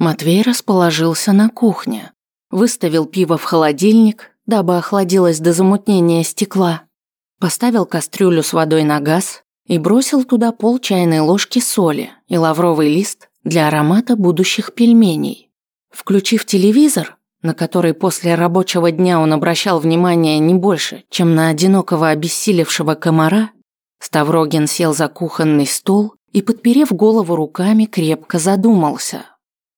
Матвей расположился на кухне. Выставил пиво в холодильник, дабы охладилось до замутнения стекла. Поставил кастрюлю с водой на газ и бросил туда пол чайной ложки соли и лавровый лист для аромата будущих пельменей. Включив телевизор, на который после рабочего дня он обращал внимание не больше, чем на одинокого обессилевшего комара, Ставрогин сел за кухонный стол и, подперев голову руками, крепко задумался.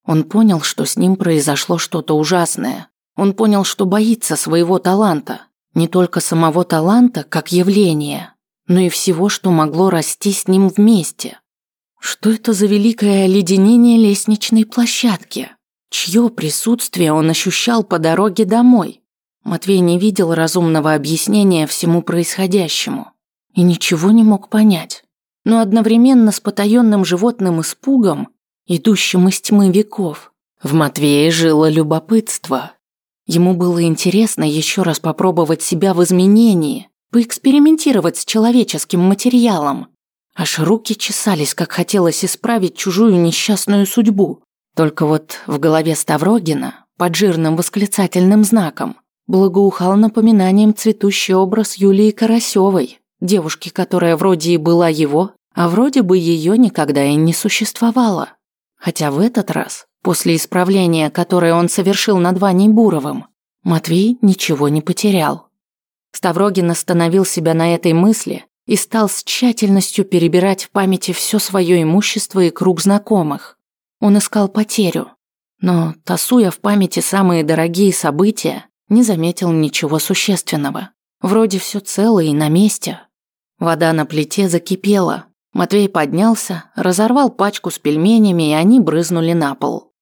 Он понял, что с ним произошло что-то ужасное. Он понял, что боится своего таланта. Не только самого таланта, как явления, но и всего, что могло расти с ним вместе. Что это за великое оледенение лестничной площадки? Чье присутствие он ощущал по дороге домой? Матвей не видел разумного объяснения всему происходящему и ничего не мог понять. Но одновременно с потаенным животным испугом, идущим из тьмы веков, в Матвее жило любопытство. Ему было интересно еще раз попробовать себя в изменении, поэкспериментировать с человеческим материалом. Аж руки чесались, как хотелось исправить чужую несчастную судьбу. Только вот в голове Ставрогина, под жирным восклицательным знаком, благоухал напоминанием цветущий образ Юлии Карасевой, девушки, которая вроде и была его, а вроде бы ее никогда и не существовало. Хотя в этот раз, после исправления, которое он совершил над Ваней Буровым, Матвей ничего не потерял. Ставрогин остановил себя на этой мысли и стал с тщательностью перебирать в памяти все свое имущество и круг знакомых. Он искал потерю, но, тасуя в памяти самые дорогие события, не заметил ничего существенного. Вроде все цело и на месте. Вода на плите закипела. Матвей поднялся, разорвал пачку с пельменями, и они брызнули на пол.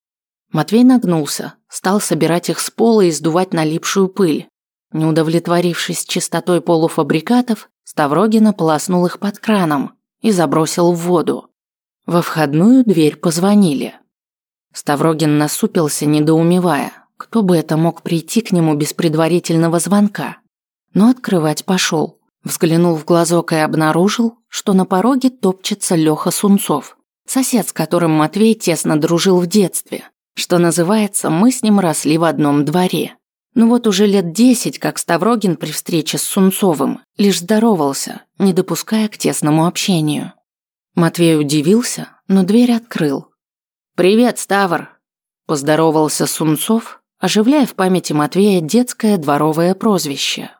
Матвей нагнулся, стал собирать их с пола и сдувать налипшую пыль. Не удовлетворившись чистотой полуфабрикатов, Ставрогина полоснул их под краном и забросил в воду. Во входную дверь позвонили. Ставрогин насупился, недоумевая, кто бы это мог прийти к нему без предварительного звонка. Но открывать пошел. Взглянул в глазок и обнаружил, что на пороге топчется Леха Сунцов, сосед, с которым Матвей тесно дружил в детстве. Что называется, мы с ним росли в одном дворе. Ну вот уже лет десять, как Ставрогин при встрече с Сунцовым лишь здоровался, не допуская к тесному общению. Матвей удивился, но дверь открыл. «Привет, Ставр!» – поздоровался Сунцов, оживляя в памяти Матвея детское дворовое прозвище.